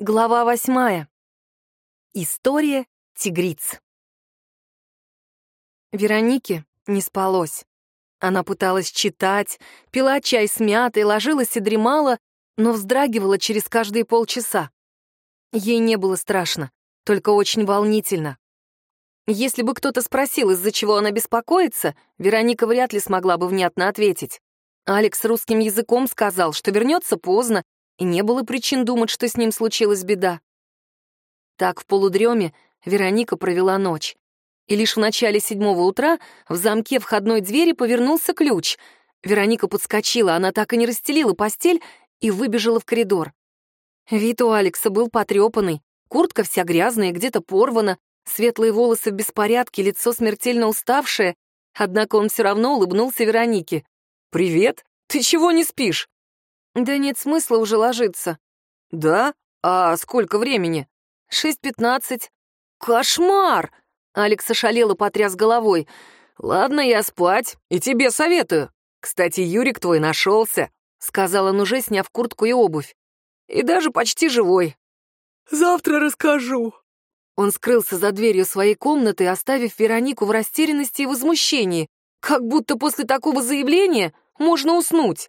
Глава восьмая. История тигриц. Веронике не спалось. Она пыталась читать, пила чай с мятой, ложилась и дремала, но вздрагивала через каждые полчаса. Ей не было страшно, только очень волнительно. Если бы кто-то спросил, из-за чего она беспокоится, Вероника вряд ли смогла бы внятно ответить. Алекс русским языком сказал, что вернется поздно и не было причин думать, что с ним случилась беда. Так в полудреме Вероника провела ночь. И лишь в начале седьмого утра в замке входной двери повернулся ключ. Вероника подскочила, она так и не расстелила постель и выбежала в коридор. Вид у Алекса был потрепанный, куртка вся грязная, где-то порвана, светлые волосы в беспорядке, лицо смертельно уставшее, однако он все равно улыбнулся Веронике. «Привет! Ты чего не спишь?» «Да нет смысла уже ложиться». «Да? А сколько времени?» «Шесть пятнадцать». «Кошмар!» Алекс ошалел и потряс головой. «Ладно, я спать, и тебе советую. Кстати, Юрик твой нашелся», — сказал он уже, сняв куртку и обувь. «И даже почти живой». «Завтра расскажу». Он скрылся за дверью своей комнаты, оставив Веронику в растерянности и возмущении, как будто после такого заявления можно уснуть.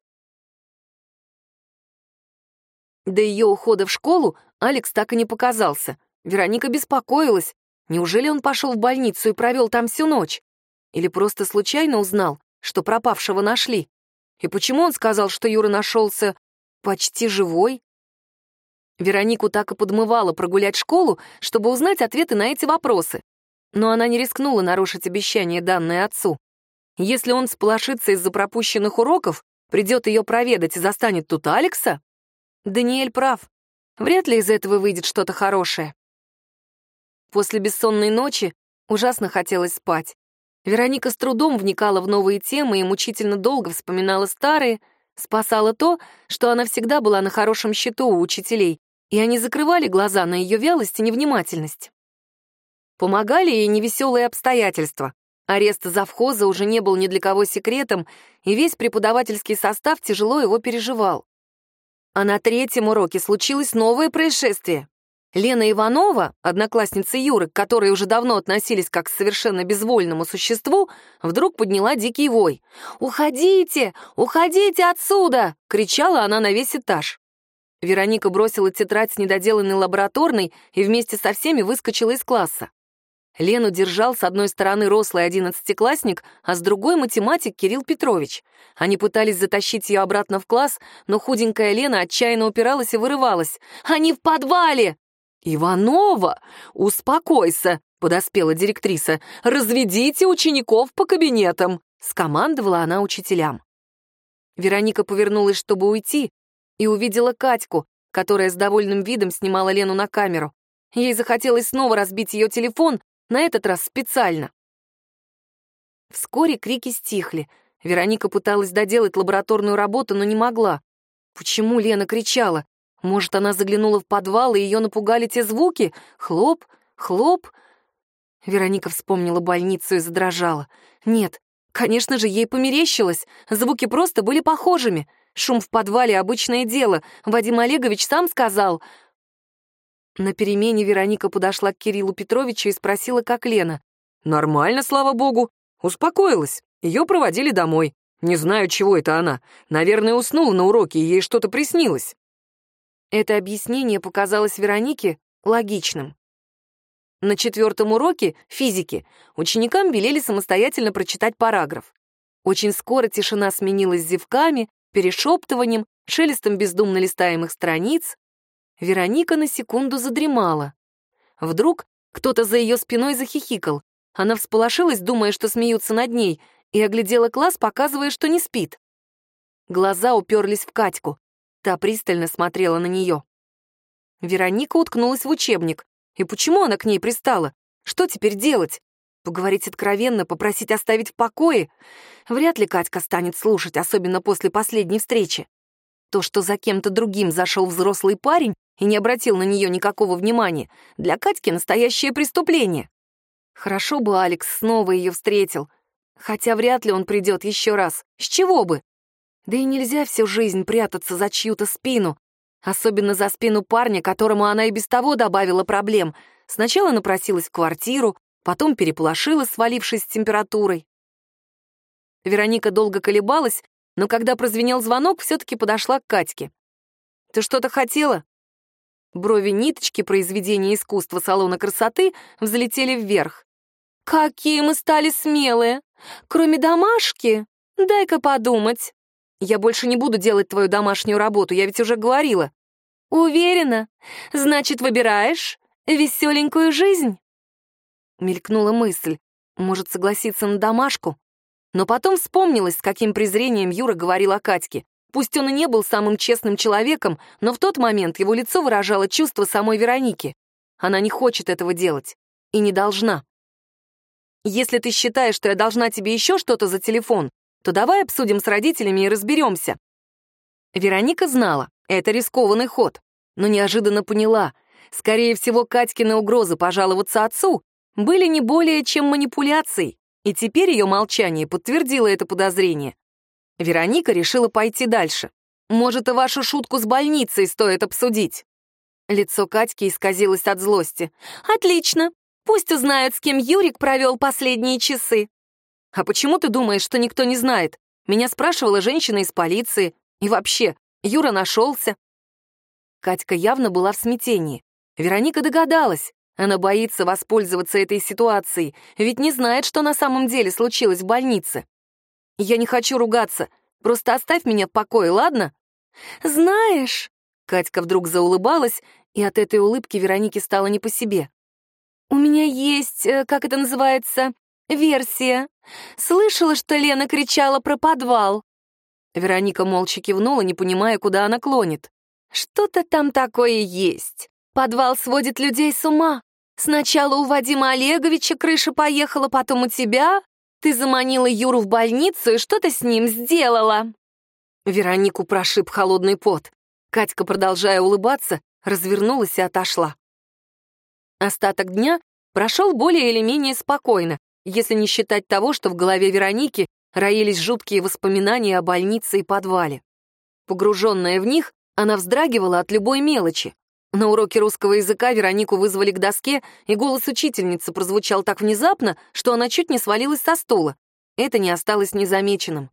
До ее ухода в школу Алекс так и не показался. Вероника беспокоилась. Неужели он пошел в больницу и провел там всю ночь? Или просто случайно узнал, что пропавшего нашли? И почему он сказал, что Юра нашелся почти живой? Веронику так и подмывало прогулять школу, чтобы узнать ответы на эти вопросы. Но она не рискнула нарушить обещание, данное отцу. Если он сполошится из-за пропущенных уроков, придет ее проведать и застанет тут Алекса, Даниэль прав. Вряд ли из этого выйдет что-то хорошее. После бессонной ночи ужасно хотелось спать. Вероника с трудом вникала в новые темы и мучительно долго вспоминала старые. Спасало то, что она всегда была на хорошем счету у учителей, и они закрывали глаза на ее вялость и невнимательность. Помогали ей невеселые обстоятельства. Арест завхоза уже не был ни для кого секретом, и весь преподавательский состав тяжело его переживал. А на третьем уроке случилось новое происшествие. Лена Иванова, одноклассница Юры, к которой уже давно относились как к совершенно безвольному существу, вдруг подняла дикий вой. «Уходите! Уходите отсюда!» — кричала она на весь этаж. Вероника бросила тетрадь с недоделанной лабораторной и вместе со всеми выскочила из класса. Лену держал с одной стороны рослый одиннадцатиклассник, а с другой — математик Кирилл Петрович. Они пытались затащить ее обратно в класс, но худенькая Лена отчаянно упиралась и вырывалась. «Они в подвале!» «Иванова, успокойся!» — подоспела директриса. «Разведите учеников по кабинетам!» — скомандовала она учителям. Вероника повернулась, чтобы уйти, и увидела Катьку, которая с довольным видом снимала Лену на камеру. Ей захотелось снова разбить ее телефон, на этот раз специально. Вскоре крики стихли. Вероника пыталась доделать лабораторную работу, но не могла. Почему Лена кричала? Может, она заглянула в подвал, и ее напугали те звуки? Хлоп, хлоп. Вероника вспомнила больницу и задрожала. Нет, конечно же, ей померещилось. Звуки просто были похожими. Шум в подвале — обычное дело. Вадим Олегович сам сказал. На перемене Вероника подошла к Кириллу Петровичу и спросила, как Лена. «Нормально, слава богу. Успокоилась. Ее проводили домой. Не знаю, чего это она. Наверное, уснула на уроке, и ей что-то приснилось». Это объяснение показалось Веронике логичным. На четвертом уроке физики ученикам велели самостоятельно прочитать параграф. Очень скоро тишина сменилась зевками, перешептыванием, шелестом бездумно листаемых страниц, Вероника на секунду задремала. Вдруг кто-то за ее спиной захихикал. Она всполошилась, думая, что смеются над ней, и оглядела класс, показывая, что не спит. Глаза уперлись в Катьку. Та пристально смотрела на нее. Вероника уткнулась в учебник. И почему она к ней пристала? Что теперь делать? Поговорить откровенно, попросить оставить в покое? Вряд ли Катька станет слушать, особенно после последней встречи. То, что за кем-то другим зашел взрослый парень, и не обратил на нее никакого внимания, для Катьки настоящее преступление. Хорошо бы Алекс снова ее встретил, хотя вряд ли он придет еще раз. С чего бы? Да и нельзя всю жизнь прятаться за чью-то спину. Особенно за спину парня, которому она и без того добавила проблем. Сначала напросилась в квартиру, потом переполошила, свалившись с температурой. Вероника долго колебалась, но когда прозвенел звонок, все-таки подошла к Катьке. «Ты что-то хотела?» Брови ниточки произведения искусства салона красоты взлетели вверх. «Какие мы стали смелые! Кроме домашки? Дай-ка подумать. Я больше не буду делать твою домашнюю работу, я ведь уже говорила». «Уверена? Значит, выбираешь веселенькую жизнь?» Мелькнула мысль. Может, согласиться на домашку? Но потом вспомнилось, с каким презрением Юра говорил о Катьке. Пусть он и не был самым честным человеком, но в тот момент его лицо выражало чувство самой Вероники. Она не хочет этого делать. И не должна. Если ты считаешь, что я должна тебе еще что-то за телефон, то давай обсудим с родителями и разберемся. Вероника знала, это рискованный ход, но неожиданно поняла. Скорее всего, Катькины угрозы пожаловаться отцу были не более чем манипуляцией. И теперь ее молчание подтвердило это подозрение. Вероника решила пойти дальше. Может, и вашу шутку с больницей стоит обсудить. Лицо Катьки исказилось от злости. «Отлично. Пусть узнают, с кем Юрик провел последние часы». «А почему ты думаешь, что никто не знает? Меня спрашивала женщина из полиции. И вообще, Юра нашелся». Катька явно была в смятении. Вероника догадалась. Она боится воспользоваться этой ситуацией, ведь не знает, что на самом деле случилось в больнице. Я не хочу ругаться, просто оставь меня в покое, ладно? Знаешь, Катька вдруг заулыбалась, и от этой улыбки Веронике стало не по себе. У меня есть, э, как это называется, версия. Слышала, что Лена кричала про подвал. Вероника молча кивнула, не понимая, куда она клонит. Что-то там такое есть. Подвал сводит людей с ума. Сначала у Вадима Олеговича крыша поехала, потом у тебя. Ты заманила Юру в больницу и что-то с ним сделала». Веронику прошиб холодный пот. Катька, продолжая улыбаться, развернулась и отошла. Остаток дня прошел более или менее спокойно, если не считать того, что в голове Вероники роились жуткие воспоминания о больнице и подвале. Погруженная в них, она вздрагивала от любой мелочи. На уроке русского языка Веронику вызвали к доске, и голос учительницы прозвучал так внезапно, что она чуть не свалилась со стула. Это не осталось незамеченным.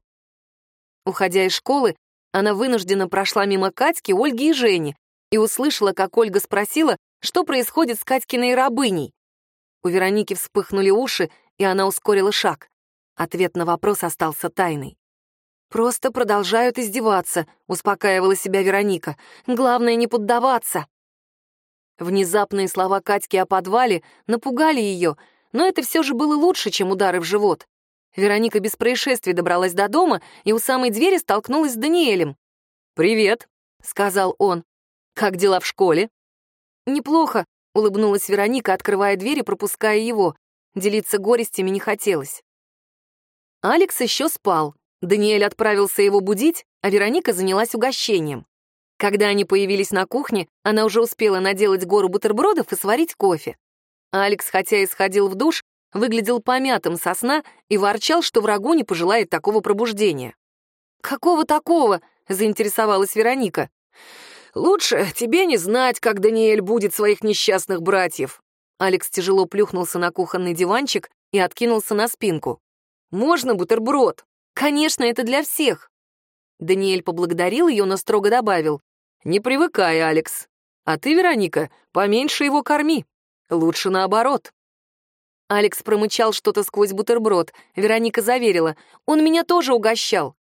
Уходя из школы, она вынужденно прошла мимо Катьки, Ольги и Жени и услышала, как Ольга спросила, что происходит с Катькиной рабыней. У Вероники вспыхнули уши, и она ускорила шаг. Ответ на вопрос остался тайной. «Просто продолжают издеваться», — успокаивала себя Вероника. «Главное не поддаваться». Внезапные слова Катьки о подвале напугали ее, но это все же было лучше, чем удары в живот. Вероника без происшествий добралась до дома и у самой двери столкнулась с Даниэлем. «Привет», — сказал он. «Как дела в школе?» «Неплохо», — улыбнулась Вероника, открывая дверь и пропуская его. Делиться горестями не хотелось. Алекс еще спал. Даниэль отправился его будить, а Вероника занялась угощением. Когда они появились на кухне, она уже успела наделать гору бутербродов и сварить кофе. Алекс, хотя и сходил в душ, выглядел помятым со сна и ворчал, что врагу не пожелает такого пробуждения. «Какого такого?» — заинтересовалась Вероника. «Лучше тебе не знать, как Даниэль будет своих несчастных братьев». Алекс тяжело плюхнулся на кухонный диванчик и откинулся на спинку. «Можно бутерброд?» «Конечно, это для всех». Даниэль поблагодарил ее, но строго добавил. «Не привыкай, Алекс. А ты, Вероника, поменьше его корми. Лучше наоборот». Алекс промычал что-то сквозь бутерброд. Вероника заверила. «Он меня тоже угощал».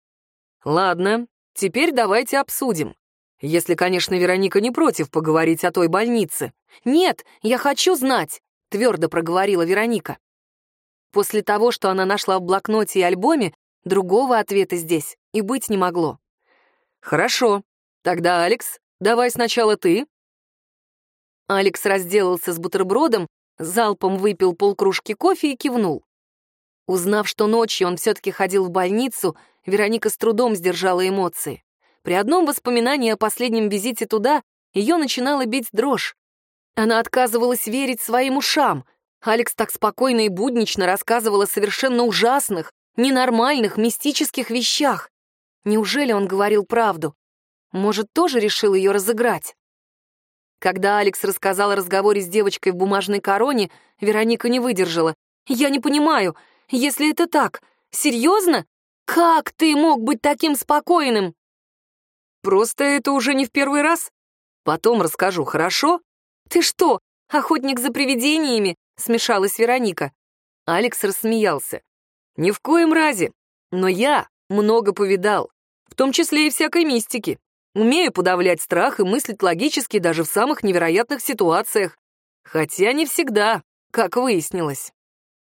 «Ладно, теперь давайте обсудим. Если, конечно, Вероника не против поговорить о той больнице». «Нет, я хочу знать», — твердо проговорила Вероника. После того, что она нашла в блокноте и альбоме, другого ответа здесь и быть не могло. «Хорошо», «Тогда, Алекс, давай сначала ты». Алекс разделался с бутербродом, залпом выпил полкружки кофе и кивнул. Узнав, что ночью он все-таки ходил в больницу, Вероника с трудом сдержала эмоции. При одном воспоминании о последнем визите туда ее начинала бить дрожь. Она отказывалась верить своим ушам. Алекс так спокойно и буднично рассказывал о совершенно ужасных, ненормальных, мистических вещах. Неужели он говорил правду? Может, тоже решил ее разыграть? Когда Алекс рассказал о разговоре с девочкой в бумажной короне, Вероника не выдержала. «Я не понимаю, если это так, серьезно? Как ты мог быть таким спокойным?» «Просто это уже не в первый раз. Потом расскажу, хорошо?» «Ты что, охотник за привидениями?» — смешалась Вероника. Алекс рассмеялся. «Ни в коем разе. Но я много повидал, в том числе и всякой мистики. Умею подавлять страх и мыслить логически даже в самых невероятных ситуациях. Хотя не всегда, как выяснилось».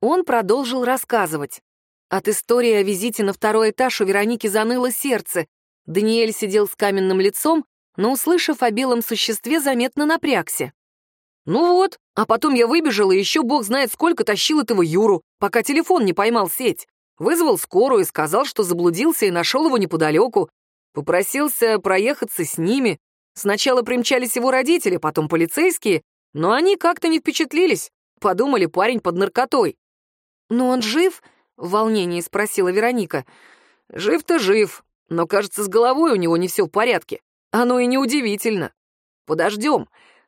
Он продолжил рассказывать. От истории о визите на второй этаж у Вероники заныло сердце. Даниэль сидел с каменным лицом, но, услышав о белом существе, заметно напрягся. «Ну вот, а потом я выбежал и еще бог знает сколько тащил этого Юру, пока телефон не поймал сеть. Вызвал скорую и сказал, что заблудился и нашел его неподалеку. Попросился проехаться с ними. Сначала примчались его родители, потом полицейские, но они как-то не впечатлились. Подумали, парень под наркотой. «Но он жив?» — в волнении спросила Вероника. «Жив-то жив, но, кажется, с головой у него не все в порядке. Оно и неудивительно. Подождем.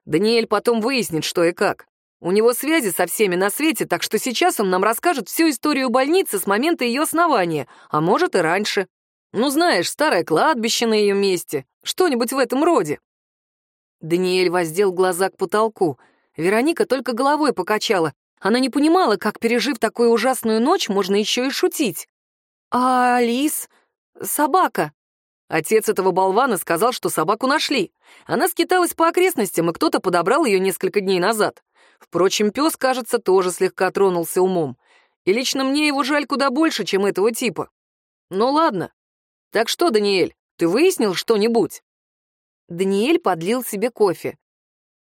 Даниэль потом выяснит, что и как. У него связи со всеми на свете, так что сейчас он нам расскажет всю историю больницы с момента ее основания, а может и раньше. Ну, знаешь, старое кладбище на ее месте, что-нибудь в этом роде». Даниэль воздел глаза к потолку. Вероника только головой покачала. Она не понимала, как, пережив такую ужасную ночь, можно еще и шутить. «А Алис? Собака?» Отец этого болвана сказал, что собаку нашли. Она скиталась по окрестностям, и кто-то подобрал ее несколько дней назад. Впрочем, пес, кажется, тоже слегка тронулся умом. И лично мне его жаль куда больше, чем этого типа. Ну ладно. Так что, Даниэль, ты выяснил что-нибудь? Даниэль подлил себе кофе.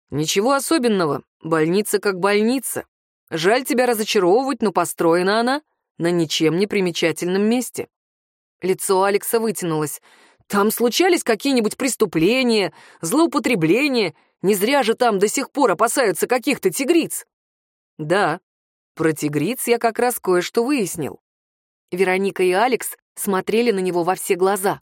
Ничего особенного. Больница как больница. Жаль тебя разочаровывать, но построена она на ничем не примечательном месте. Лицо Алекса вытянулось. Там случались какие-нибудь преступления, злоупотребления. Не зря же там до сих пор опасаются каких-то тигриц. Да, про тигриц я как раз кое-что выяснил. Вероника и Алекс смотрели на него во все глаза.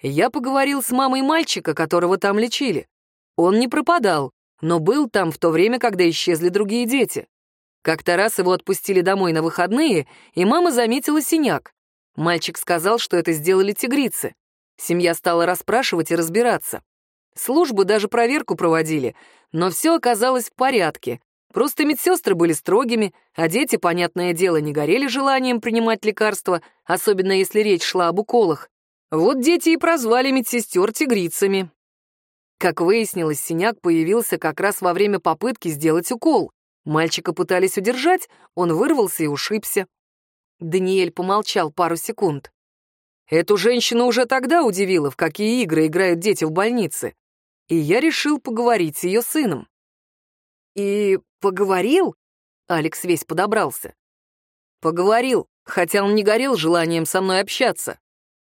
Я поговорил с мамой мальчика, которого там лечили. Он не пропадал, но был там в то время, когда исчезли другие дети. Как-то раз его отпустили домой на выходные, и мама заметила синяк. Мальчик сказал, что это сделали тигрицы. Семья стала расспрашивать и разбираться. Службы даже проверку проводили, но все оказалось в порядке. Просто медсестры были строгими, а дети, понятное дело, не горели желанием принимать лекарства, особенно если речь шла об уколах. Вот дети и прозвали медсестер тигрицами. Как выяснилось, синяк появился как раз во время попытки сделать укол. Мальчика пытались удержать, он вырвался и ушибся. Даниэль помолчал пару секунд. Эту женщину уже тогда удивило, в какие игры играют дети в больнице. И я решил поговорить с ее сыном. «И поговорил?» Алекс весь подобрался. «Поговорил, хотя он не горел желанием со мной общаться.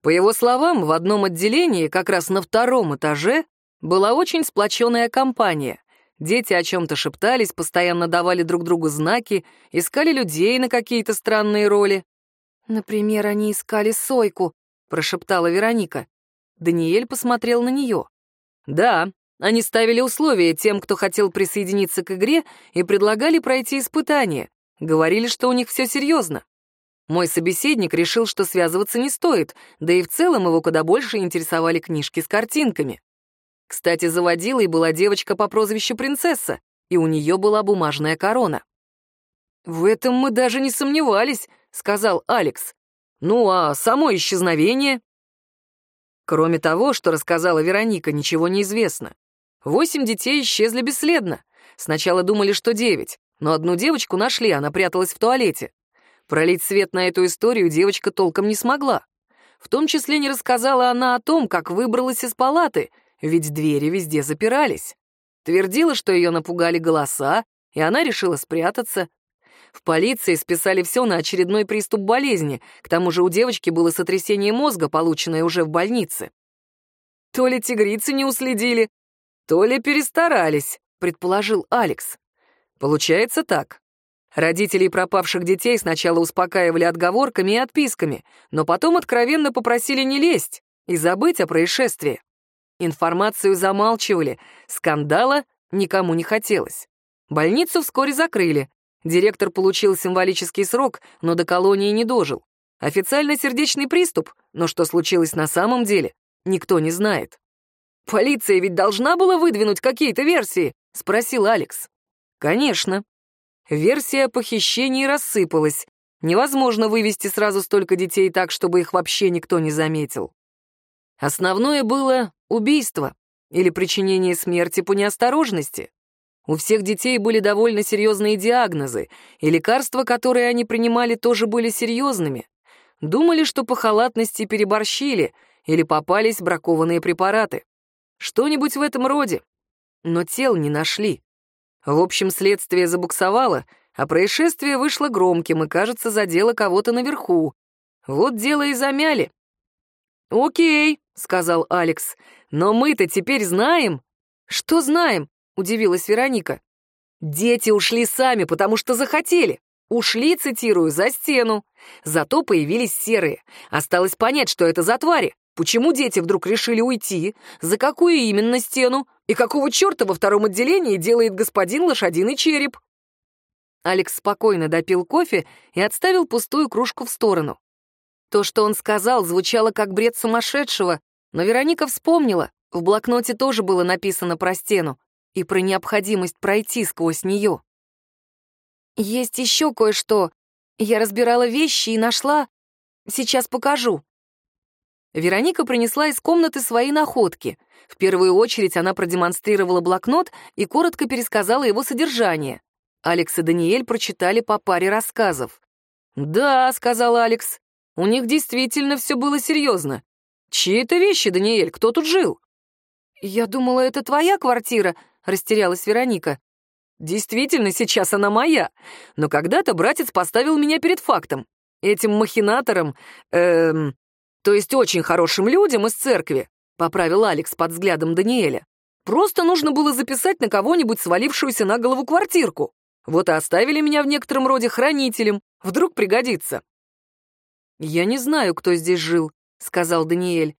По его словам, в одном отделении, как раз на втором этаже, была очень сплоченная компания. Дети о чем-то шептались, постоянно давали друг другу знаки, искали людей на какие-то странные роли. «Например, они искали Сойку», — прошептала Вероника. Даниэль посмотрел на нее. «Да, они ставили условия тем, кто хотел присоединиться к игре, и предлагали пройти испытание. Говорили, что у них все серьезно. Мой собеседник решил, что связываться не стоит, да и в целом его куда больше интересовали книжки с картинками. Кстати, заводилой была девочка по прозвищу Принцесса, и у нее была бумажная корона. «В этом мы даже не сомневались», — сказал Алекс. «Ну а само исчезновение?» Кроме того, что рассказала Вероника, ничего не известно. Восемь детей исчезли бесследно. Сначала думали, что девять, но одну девочку нашли, она пряталась в туалете. Пролить свет на эту историю девочка толком не смогла. В том числе не рассказала она о том, как выбралась из палаты ведь двери везде запирались. Твердила, что ее напугали голоса, и она решила спрятаться. В полиции списали все на очередной приступ болезни, к тому же у девочки было сотрясение мозга, полученное уже в больнице. То ли тигрицы не уследили, то ли перестарались, предположил Алекс. Получается так. Родителей пропавших детей сначала успокаивали отговорками и отписками, но потом откровенно попросили не лезть и забыть о происшествии. Информацию замалчивали, скандала никому не хотелось. Больницу вскоре закрыли. Директор получил символический срок, но до колонии не дожил. Официально сердечный приступ, но что случилось на самом деле, никто не знает. «Полиция ведь должна была выдвинуть какие-то версии?» — спросил Алекс. «Конечно». Версия похищения рассыпалась. Невозможно вывести сразу столько детей так, чтобы их вообще никто не заметил. Основное было убийство или причинение смерти по неосторожности. У всех детей были довольно серьезные диагнозы, и лекарства, которые они принимали, тоже были серьезными. Думали, что по халатности переборщили или попались бракованные препараты. Что-нибудь в этом роде. Но тел не нашли. В общем, следствие забуксовало, а происшествие вышло громким и, кажется, задело кого-то наверху. Вот дело и замяли. «Окей», — сказал Алекс, — «но мы-то теперь знаем». «Что знаем?» — удивилась Вероника. «Дети ушли сами, потому что захотели. Ушли, цитирую, за стену. Зато появились серые. Осталось понять, что это за твари. Почему дети вдруг решили уйти? За какую именно стену? И какого черта во втором отделении делает господин лошадиный череп? Алекс спокойно допил кофе и отставил пустую кружку в сторону. То, что он сказал, звучало как бред сумасшедшего, но Вероника вспомнила, в блокноте тоже было написано про стену и про необходимость пройти сквозь нее. «Есть еще кое-что. Я разбирала вещи и нашла. Сейчас покажу». Вероника принесла из комнаты свои находки. В первую очередь она продемонстрировала блокнот и коротко пересказала его содержание. Алекс и Даниэль прочитали по паре рассказов. «Да», — сказал Алекс, — «у них действительно все было серьезно. Чьи это вещи, Даниэль? Кто тут жил?» «Я думала, это твоя квартира», — растерялась Вероника. «Действительно, сейчас она моя. Но когда-то братец поставил меня перед фактом. Этим махинатором, эм, то есть очень хорошим людям из церкви, поправил Алекс под взглядом Даниэля. Просто нужно было записать на кого-нибудь свалившуюся на голову квартирку. Вот и оставили меня в некотором роде хранителем. Вдруг пригодится. «Я не знаю, кто здесь жил», — сказал Даниэль.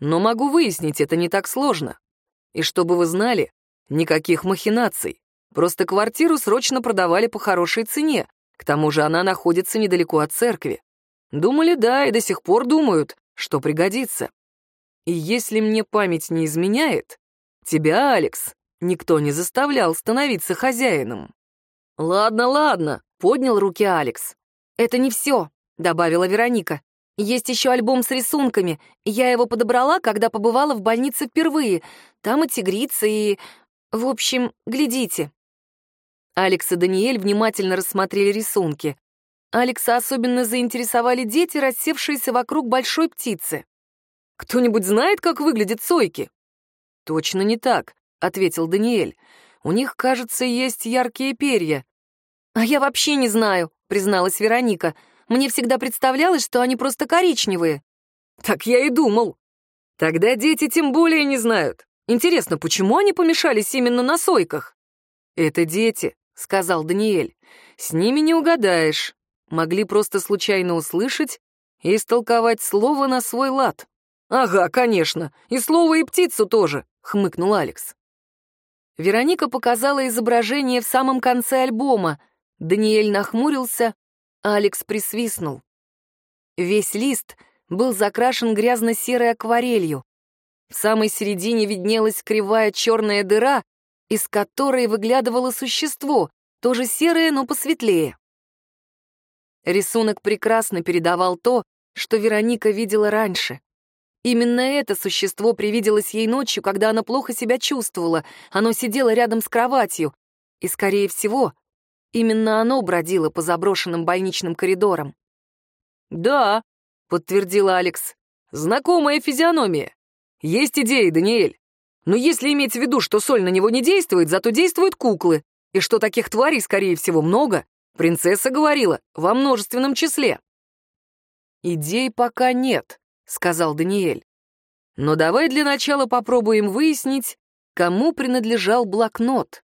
«Но могу выяснить, это не так сложно. И чтобы вы знали, никаких махинаций. Просто квартиру срочно продавали по хорошей цене. К тому же она находится недалеко от церкви. Думали, да, и до сих пор думают, что пригодится. И если мне память не изменяет, тебя, Алекс, никто не заставлял становиться хозяином. «Ладно, ладно», — поднял руки Алекс. «Это не все», — добавила Вероника. «Есть еще альбом с рисунками. Я его подобрала, когда побывала в больнице впервые. Там и тигрица, и... В общем, глядите». Алекс и Даниэль внимательно рассмотрели рисунки. Алекса особенно заинтересовали дети, рассевшиеся вокруг большой птицы. «Кто-нибудь знает, как выглядят сойки?» «Точно не так», — ответил Даниэль. «У них, кажется, есть яркие перья». «А я вообще не знаю», — призналась Вероника. «Мне всегда представлялось, что они просто коричневые». «Так я и думал». «Тогда дети тем более не знают. Интересно, почему они помешались именно на сойках?» «Это дети», — сказал Даниэль. «С ними не угадаешь могли просто случайно услышать и истолковать слово на свой лад. «Ага, конечно, и слово, и птицу тоже», — хмыкнул Алекс. Вероника показала изображение в самом конце альбома. Даниэль нахмурился, Алекс присвистнул. Весь лист был закрашен грязно-серой акварелью. В самой середине виднелась кривая черная дыра, из которой выглядывало существо, тоже серое, но посветлее. Рисунок прекрасно передавал то, что Вероника видела раньше. Именно это существо привиделось ей ночью, когда она плохо себя чувствовала. Оно сидело рядом с кроватью. И, скорее всего, именно оно бродило по заброшенным больничным коридорам. «Да», — подтвердила Алекс, — «знакомая физиономия. Есть идеи, Даниэль. Но если иметь в виду, что соль на него не действует, зато действуют куклы, и что таких тварей, скорее всего, много, Принцесса говорила, во множественном числе. «Идей пока нет», — сказал Даниэль. «Но давай для начала попробуем выяснить, кому принадлежал блокнот.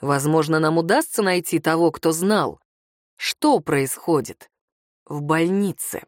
Возможно, нам удастся найти того, кто знал, что происходит в больнице».